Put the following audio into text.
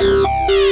Música